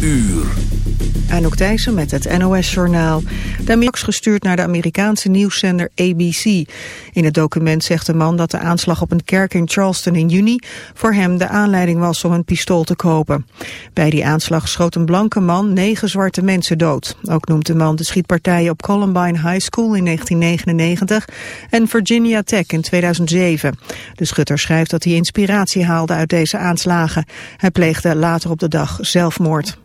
uur. Anouk Thijssen met het NOS-journaal. De Amerikaans gestuurd naar de Amerikaanse nieuwszender ABC. In het document zegt de man dat de aanslag op een kerk in Charleston in juni... voor hem de aanleiding was om een pistool te kopen. Bij die aanslag schoot een blanke man negen zwarte mensen dood. Ook noemt de man de schietpartijen op Columbine High School in 1999... en Virginia Tech in 2007. De schutter schrijft dat hij inspiratie haalde uit deze aanslagen. Hij pleegde later op de dag zelfmoord.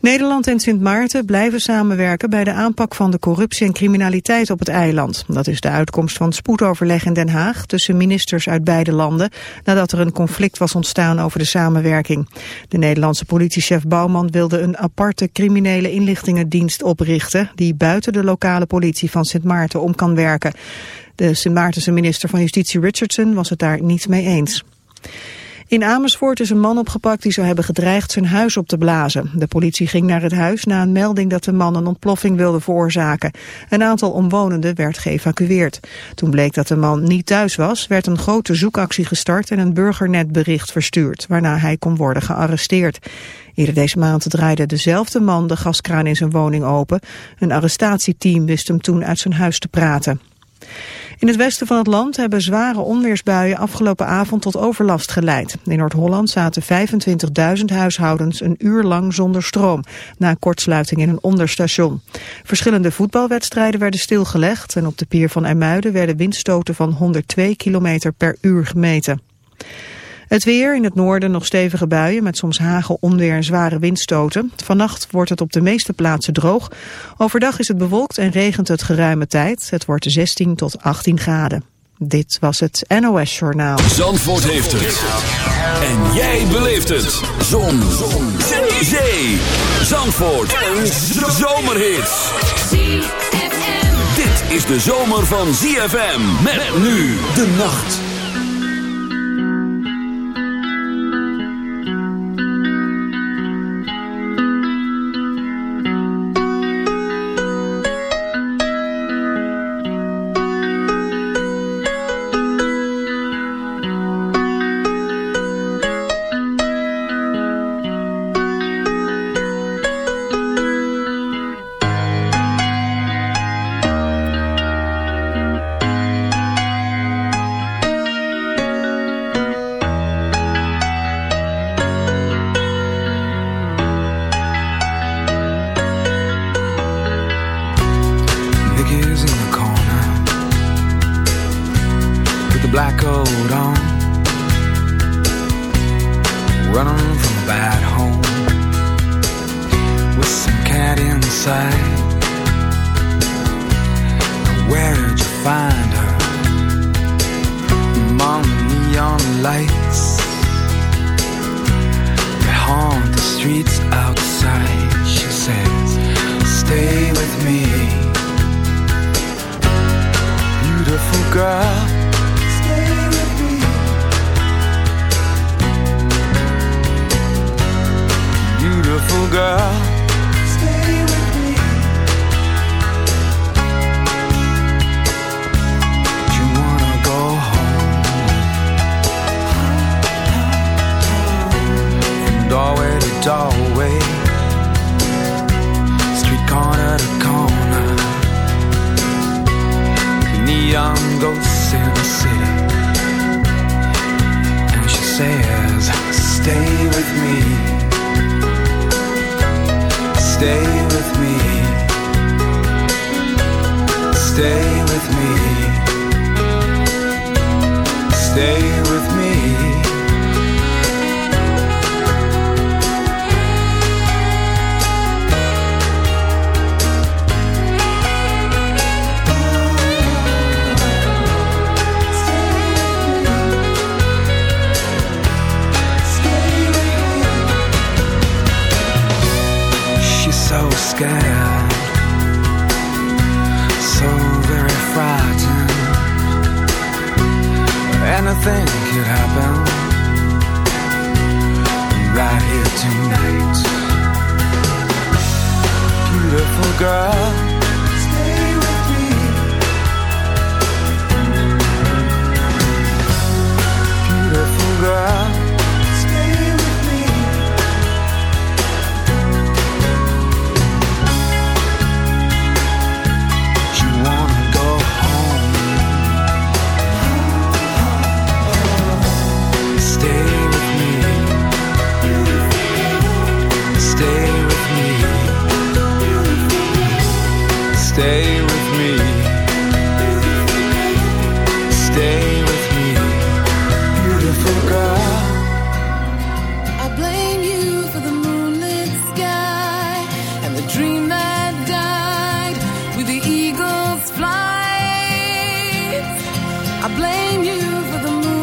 Nederland en Sint Maarten blijven samenwerken bij de aanpak van de corruptie en criminaliteit op het eiland. Dat is de uitkomst van spoedoverleg in Den Haag tussen ministers uit beide landen nadat er een conflict was ontstaan over de samenwerking. De Nederlandse politiechef Bouwman wilde een aparte criminele inlichtingendienst oprichten die buiten de lokale politie van Sint Maarten om kan werken. De Sint Maartense minister van Justitie Richardson was het daar niet mee eens. In Amersfoort is een man opgepakt die zou hebben gedreigd zijn huis op te blazen. De politie ging naar het huis na een melding dat de man een ontploffing wilde veroorzaken. Een aantal omwonenden werd geëvacueerd. Toen bleek dat de man niet thuis was, werd een grote zoekactie gestart en een burgernetbericht verstuurd, waarna hij kon worden gearresteerd. Eerder deze maand draaide dezelfde man de gaskraan in zijn woning open. Een arrestatieteam wist hem toen uit zijn huis te praten. In het westen van het land hebben zware onweersbuien afgelopen avond tot overlast geleid. In Noord-Holland zaten 25.000 huishoudens een uur lang zonder stroom, na kortsluiting in een onderstation. Verschillende voetbalwedstrijden werden stilgelegd en op de pier van IJmuiden werden windstoten van 102 km per uur gemeten. Het weer in het noorden nog stevige buien met soms hagel, onweer en zware windstoten. Vannacht wordt het op de meeste plaatsen droog. Overdag is het bewolkt en regent het geruime tijd. Het wordt 16 tot 18 graden. Dit was het NOS Journaal. Zandvoort heeft het. En jij beleeft het. Zon. Zon. Zee. Zandvoort. Een zomerhit. Dit is de zomer van ZFM. Met nu de nacht. I blame you for the moon.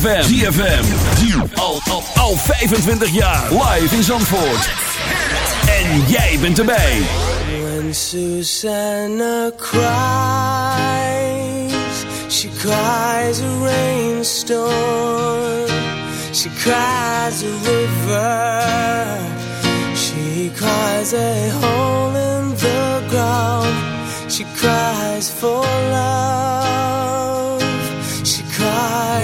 ZFM. ZFM. Al, al, al 25 jaar. Live in Zandvoort. En jij bent erbij. When Susanna cries, she cries a rainstorm. She cries a river. She cries a hole in the ground. She cries for love.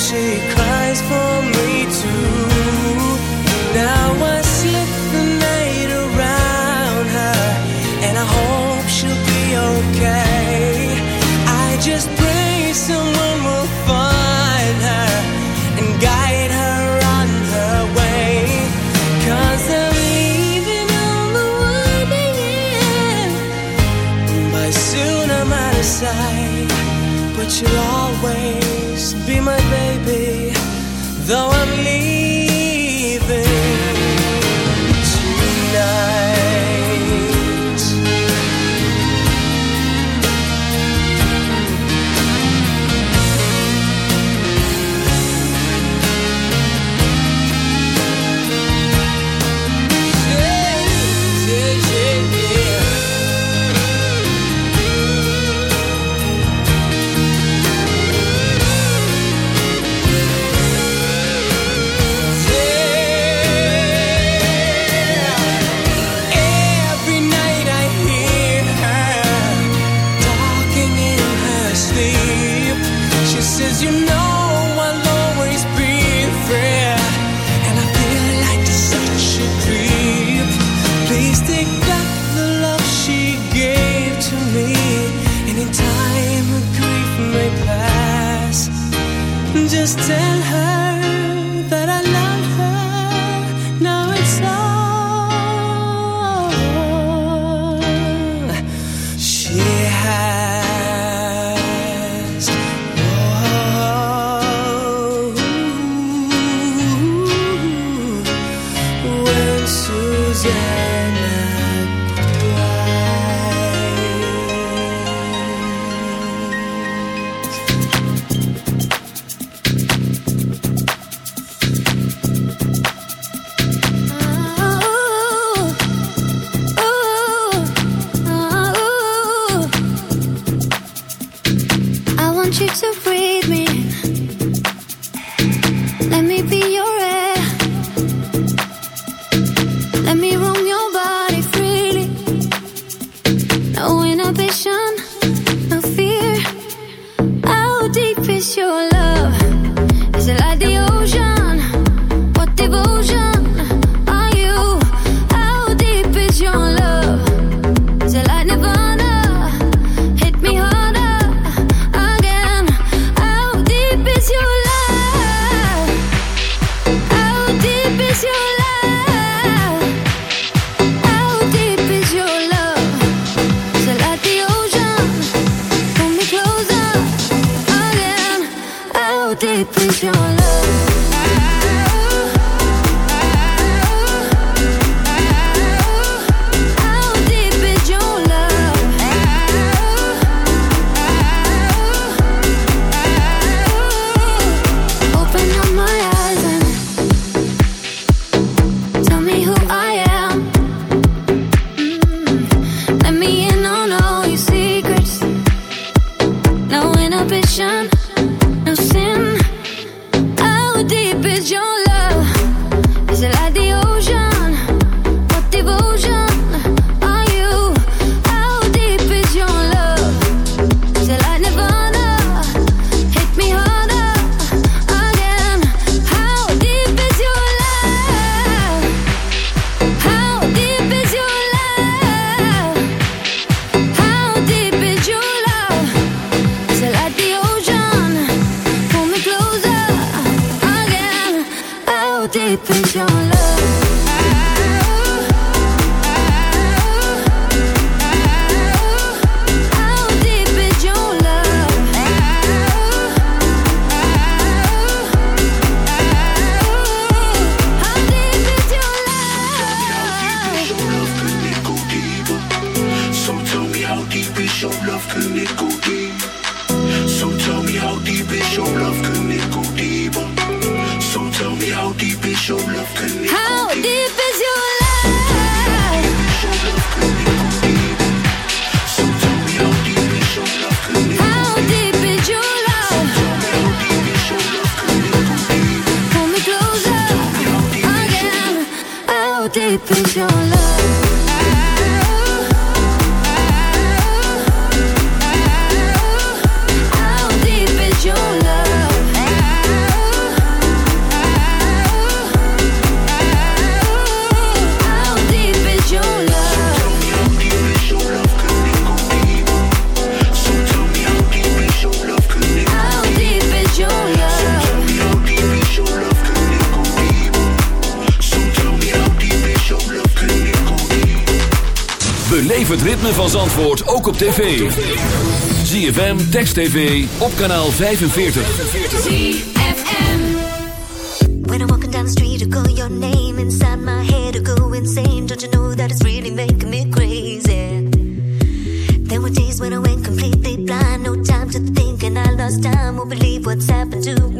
She cries for tv. ZFM, Text TV, op kanaal 45. ZFM When I'm walking down the street, I call your name. Inside my head, I go insane. Don't you know that it's really making me crazy? There were days when I went completely blind. No time to think and I lost time. Or believe what's happened to me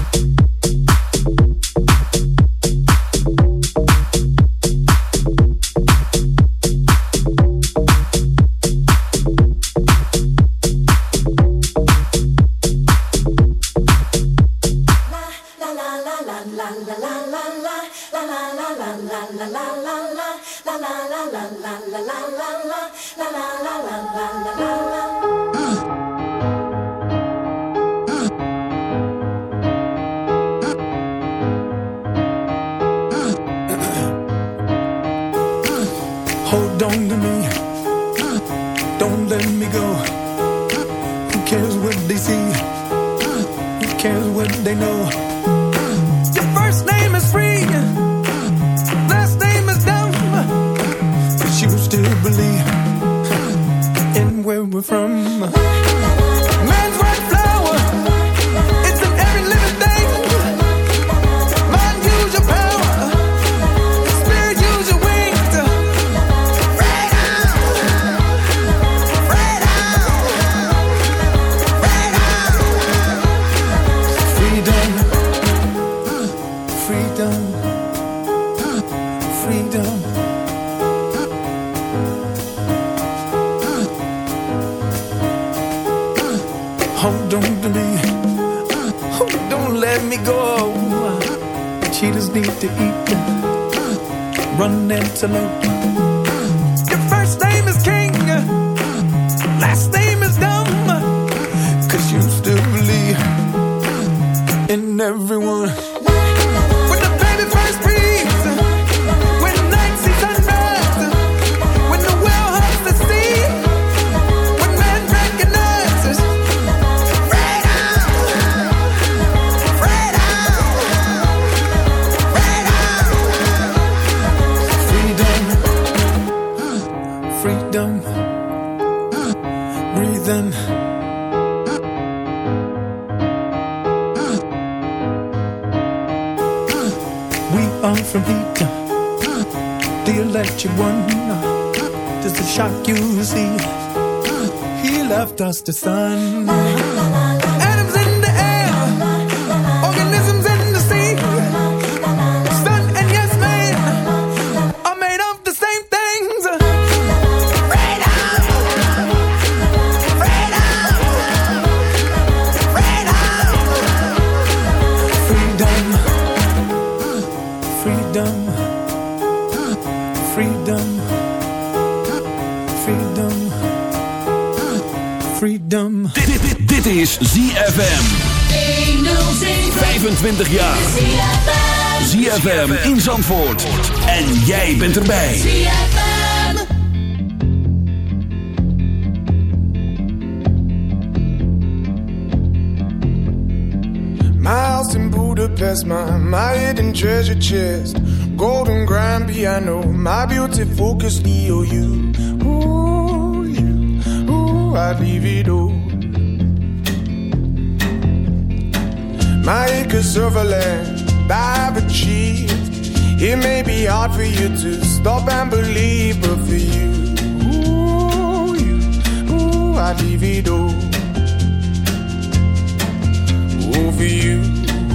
you see? Ah, he left us the sun. ZFM in Zandvoort. En jij bent erbij. My house in Budapest, my, my hidden treasure chest. Golden grand piano, my beauty focus EOU. Ooh, you, ooh, I'd leave it all. My acres of land I've achieved. It may be hard for you to stop and believe, but for you, ooh, you, ooh, I'd leave it all. Ooh, for you,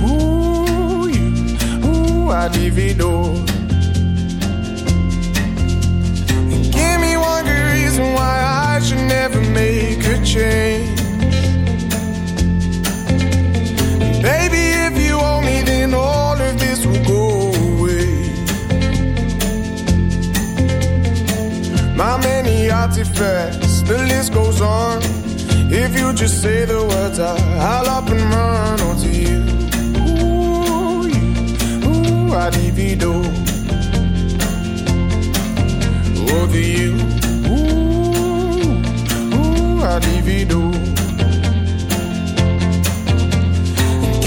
ooh, you, ooh, I'd leave it all. dress. The list goes on. If you just say the words, I, I'll up and run. Oh, to you, ooh, you, ooh, I'd even do. Oh, to you, ooh, ooh, I'd even do.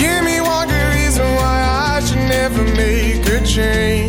Give me one good reason why I should never make a change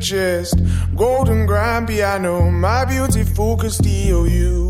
Chest, golden grand piano, my beautiful Castillo. You,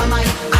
my mind.